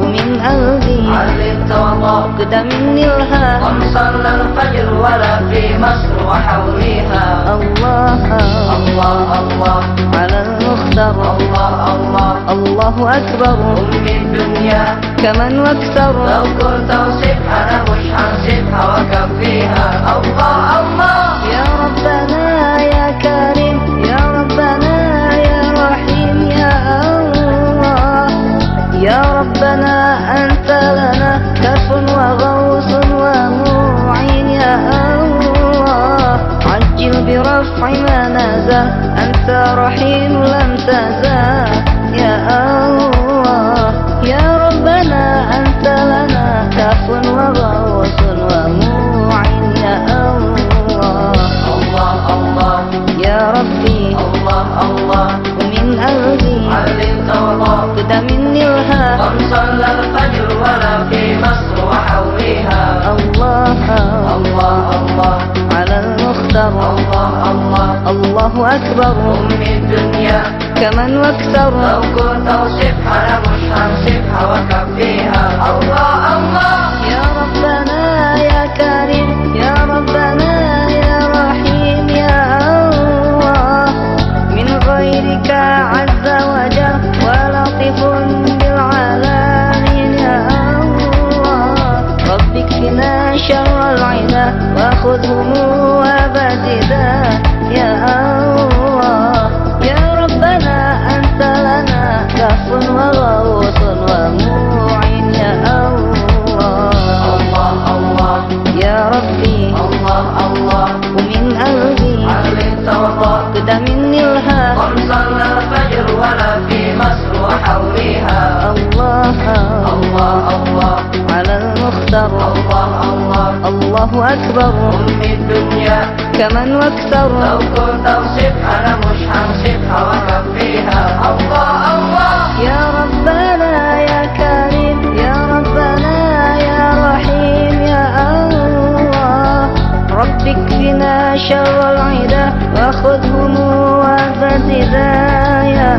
ومن قلبي علمت والله كده مني قم صلى الفجر ولا في مصر وحوليها الله الله الله. على المختار. الله الله. الله أكبر. أم الدنيا. كمان وأكثر لو كنت أوصفها أنا مش هنصفها وأكفيها أنت رحيم لم تزال يا الله يا ربنا أنت لنا كف وغوص ومعين يا الله الله الله يا ربي الله الله ومن قلبي علمت الله كده مني الها الله أكبر. أم الدنيا. كمن وأكثر لو كنت أوصفها أنا مش وأكفيها وخذهم وبددا يا الله يا ربنا أنت لنا كف وغوص ومعين يا الله الله الله يا ربي الله. الله أكبر. أم الدنيا. كمن وأكثر. لو كنت أوصفها أنا مش هنصفها وأكفيها الله الله. يا ربنا يا كريم يا ربنا يا رحيم يا الله. رب اكفنا شر العدا وخذهم وفسدا يا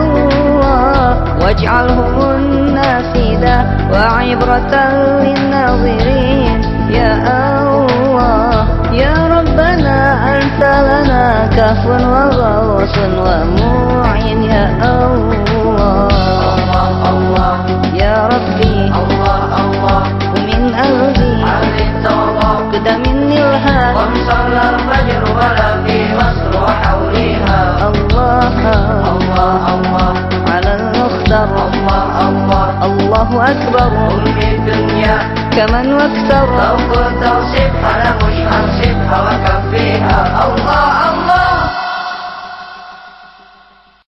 الله. واجعلهم النافذة وعبرة للناظرين. كف وغوص ومعين يا الله. الله الله يا ربي الله الله ومن قلبي علمت الله كده مني الها قم صلى الفجر ولا في مصر وحولها الله الله الله على المختار. الله الله الله أكبر. أم الدنيا كمن وأكثر. لو كنت أوصفها أنا